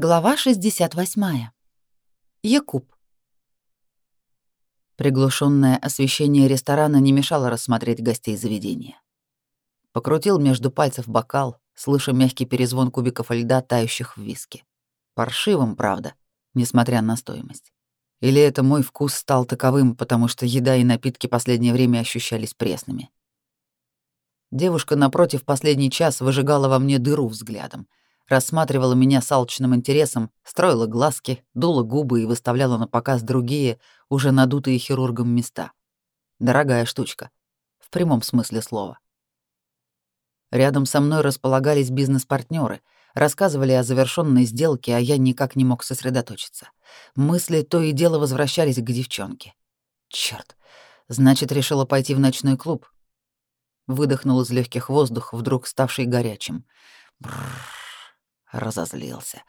Глава 68. Якуб. Приглушенное освещение ресторана не мешало рассмотреть гостей заведения. Покрутил между пальцев бокал, слыша мягкий перезвон кубиков льда, тающих в виске. Паршивым, правда, несмотря на стоимость. Или это мой вкус стал таковым, потому что еда и напитки последнее время ощущались пресными. Девушка напротив последний час выжигала во мне дыру взглядом — рассматривала меня с алчным интересом, строила глазки, дула губы и выставляла на показ другие, уже надутые хирургом места. Дорогая штучка. В прямом смысле слова. Рядом со мной располагались бизнес-партнеры, рассказывали о завершенной сделке, а я никак не мог сосредоточиться. Мысли то и дело возвращались к девчонке. Черт, значит, решила пойти в ночной клуб. Выдохнул из легких воздух, вдруг ставший горячим. Бррр разозлился.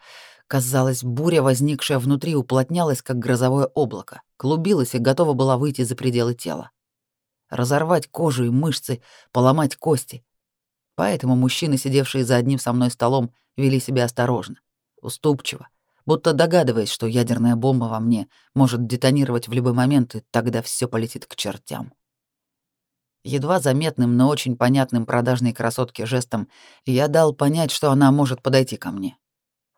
Казалось, буря, возникшая внутри, уплотнялась, как грозовое облако, клубилась и готова была выйти за пределы тела. Разорвать кожу и мышцы, поломать кости. Поэтому мужчины, сидевшие за одним со мной столом, вели себя осторожно, уступчиво, будто догадываясь, что ядерная бомба во мне может детонировать в любой момент, и тогда все полетит к чертям. Едва заметным, но очень понятным продажной красотке жестом я дал понять, что она может подойти ко мне.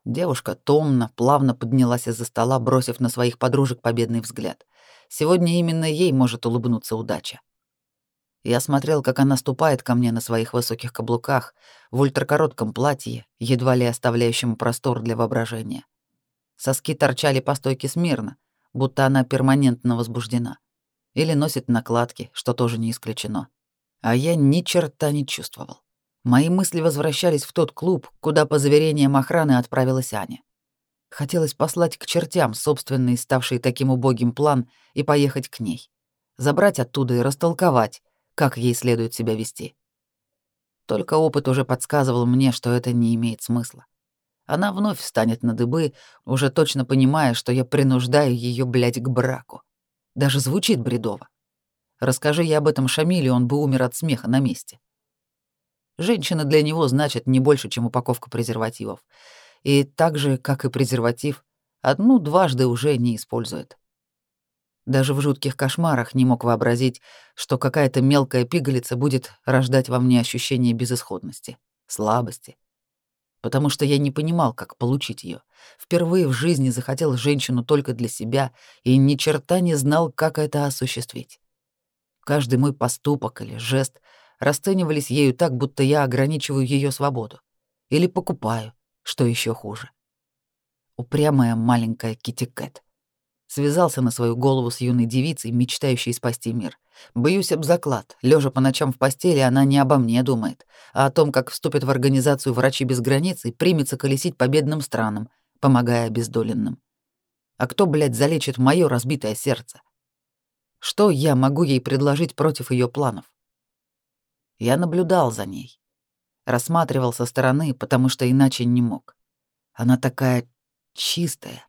Девушка томно, плавно поднялась из-за стола, бросив на своих подружек победный взгляд. Сегодня именно ей может улыбнуться удача. Я смотрел, как она ступает ко мне на своих высоких каблуках, в ультракоротком платье, едва ли оставляющем простор для воображения. Соски торчали по стойке смирно, будто она перманентно возбуждена или носит накладки, что тоже не исключено. А я ни черта не чувствовал. Мои мысли возвращались в тот клуб, куда по заверениям охраны отправилась Аня. Хотелось послать к чертям собственный, ставший таким убогим план, и поехать к ней. Забрать оттуда и растолковать, как ей следует себя вести. Только опыт уже подсказывал мне, что это не имеет смысла. Она вновь встанет на дыбы, уже точно понимая, что я принуждаю ее, блядь, к браку. Даже звучит бредово. Расскажи я об этом Шамиле, он бы умер от смеха на месте. Женщина для него значит не больше, чем упаковка презервативов. И так же, как и презерватив, одну дважды уже не использует. Даже в жутких кошмарах не мог вообразить, что какая-то мелкая пигалица будет рождать во мне ощущение безысходности, слабости, потому что я не понимал, как получить ее. Впервые в жизни захотел женщину только для себя и ни черта не знал, как это осуществить. Каждый мой поступок или жест расценивались ею так, будто я ограничиваю ее свободу. Или покупаю, что еще хуже. Упрямая маленькая китикет связался на свою голову с юной девицей, мечтающей спасти мир. Боюсь об заклад. Лежа по ночам в постели, она не обо мне думает, а о том, как вступит в организацию «Врачи без границ» и примется колесить по бедным странам, помогая обездоленным. А кто, блядь, залечит мое разбитое сердце? Что я могу ей предложить против ее планов? Я наблюдал за ней. Рассматривал со стороны, потому что иначе не мог. Она такая чистая,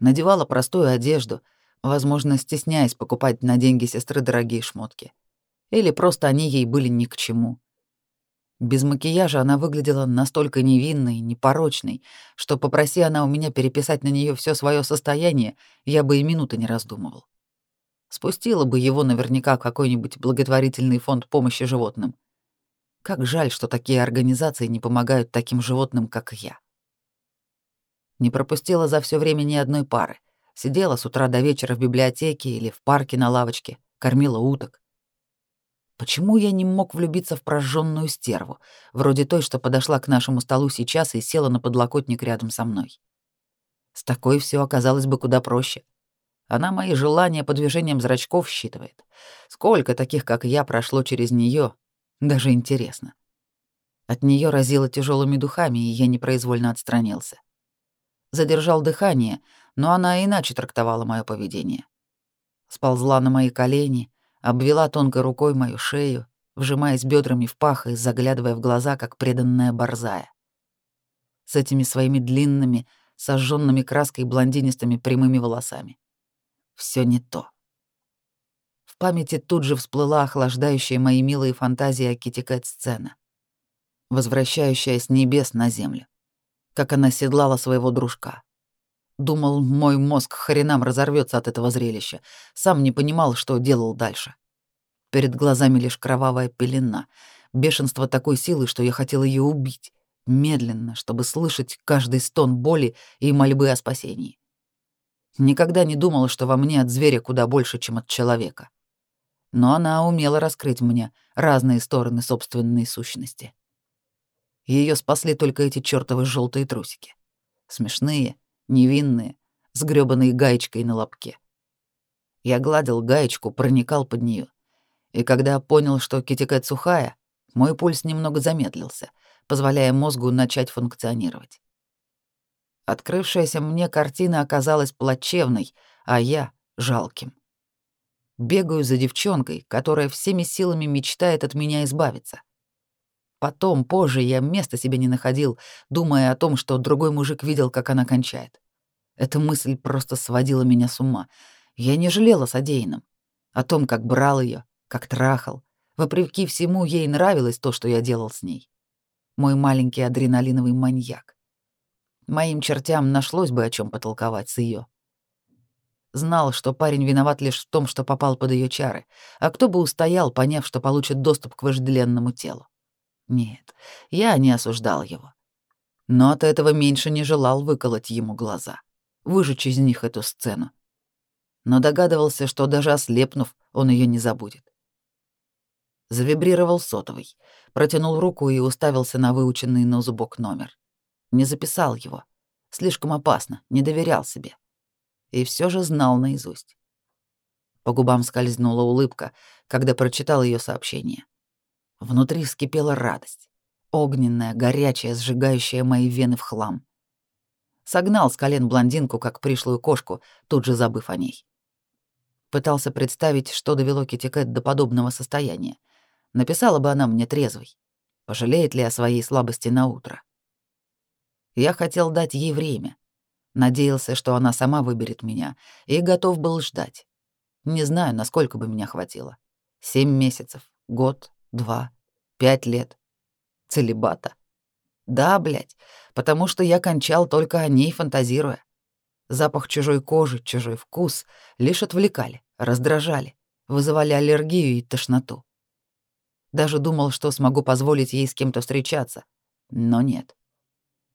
надевала простую одежду, возможно, стесняясь покупать на деньги сестры дорогие шмотки. Или просто они ей были ни к чему. Без макияжа она выглядела настолько невинной, непорочной, что попроси она у меня переписать на нее все свое состояние, я бы и минуты не раздумывал. Спустила бы его наверняка в какой-нибудь благотворительный фонд помощи животным. Как жаль, что такие организации не помогают таким животным, как я. Не пропустила за все время ни одной пары. Сидела с утра до вечера в библиотеке или в парке на лавочке, кормила уток. Почему я не мог влюбиться в прожженную стерву, вроде той, что подошла к нашему столу сейчас и села на подлокотник рядом со мной? С такой все оказалось бы куда проще. Она мои желания по движениям зрачков считывает. Сколько таких, как я, прошло через нее, даже интересно. От нее разило тяжелыми духами, и я непроизвольно отстранился задержал дыхание, но она иначе трактовала мое поведение. Сползла на мои колени, обвела тонкой рукой мою шею, вжимаясь бедрами в пах и заглядывая в глаза, как преданная борзая. С этими своими длинными, сожженными краской блондинистыми прямыми волосами. Все не то. В памяти тут же всплыла охлаждающая мои милые фантазии о Китикет сцена, возвращающая с небес на землю как она седлала своего дружка. Думал, мой мозг хренам разорвется от этого зрелища. Сам не понимал, что делал дальше. Перед глазами лишь кровавая пелена, бешенство такой силы, что я хотел ее убить, медленно, чтобы слышать каждый стон боли и мольбы о спасении. Никогда не думал, что во мне от зверя куда больше, чем от человека. Но она умела раскрыть мне разные стороны собственной сущности. Ее спасли только эти чертовы желтые трусики. Смешные, невинные, с грёбаной гаечкой на лобке. Я гладил гаечку, проникал под нее, И когда понял, что китикет сухая, мой пульс немного замедлился, позволяя мозгу начать функционировать. Открывшаяся мне картина оказалась плачевной, а я — жалким. Бегаю за девчонкой, которая всеми силами мечтает от меня избавиться — Потом, позже, я места себе не находил, думая о том, что другой мужик видел, как она кончает. Эта мысль просто сводила меня с ума. Я не жалела содеянным. О том, как брал ее, как трахал. Вопреки всему, ей нравилось то, что я делал с ней. Мой маленький адреналиновый маньяк. Моим чертям нашлось бы о чем потолковать с ее. Знал, что парень виноват лишь в том, что попал под ее чары, а кто бы устоял, поняв, что получит доступ к вожделенному телу. Нет, я не осуждал его. Но от этого меньше не желал выколоть ему глаза, выжечь из них эту сцену. Но догадывался, что даже ослепнув, он ее не забудет. Завибрировал сотовый, протянул руку и уставился на выученный на зубок номер. Не записал его. Слишком опасно, не доверял себе. И все же знал наизусть. По губам скользнула улыбка, когда прочитал ее сообщение. — Внутри вскипела радость. Огненная, горячая, сжигающая мои вены в хлам. Согнал с колен блондинку, как пришлую кошку, тут же забыв о ней. Пытался представить, что довело Китикет до подобного состояния. Написала бы она мне трезвой. Пожалеет ли о своей слабости на утро? Я хотел дать ей время. Надеялся, что она сама выберет меня, и готов был ждать. Не знаю, насколько бы меня хватило. Семь месяцев, год, два, пять лет. Целебата. Да, блять, потому что я кончал только о ней фантазируя. Запах чужой кожи, чужой вкус лишь отвлекали, раздражали, вызывали аллергию и тошноту. Даже думал, что смогу позволить ей с кем-то встречаться, но нет.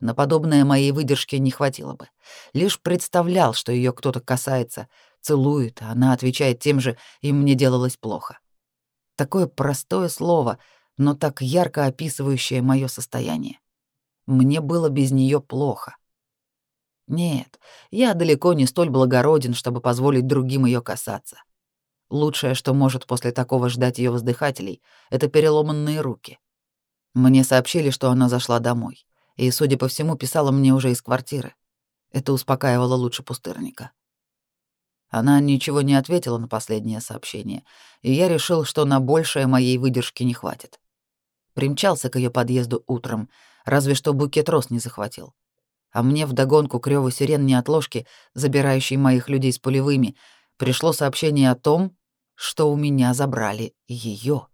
На подобное моей выдержки не хватило бы. Лишь представлял, что ее кто-то касается, целует, а она отвечает тем же, и мне делалось плохо. Такое простое слово, но так ярко описывающее мое состояние. Мне было без нее плохо. Нет, я далеко не столь благороден, чтобы позволить другим ее касаться. Лучшее, что может после такого ждать ее воздыхателей, это переломанные руки. Мне сообщили, что она зашла домой, и, судя по всему, писала мне уже из квартиры. Это успокаивало лучше пустырника. Она ничего не ответила на последнее сообщение, и я решил, что на большее моей выдержки не хватит. Примчался к ее подъезду утром, разве что букет рос не захватил. А мне вдогонку к рёву сиренной отложки, забирающей моих людей с полевыми, пришло сообщение о том, что у меня забрали ее.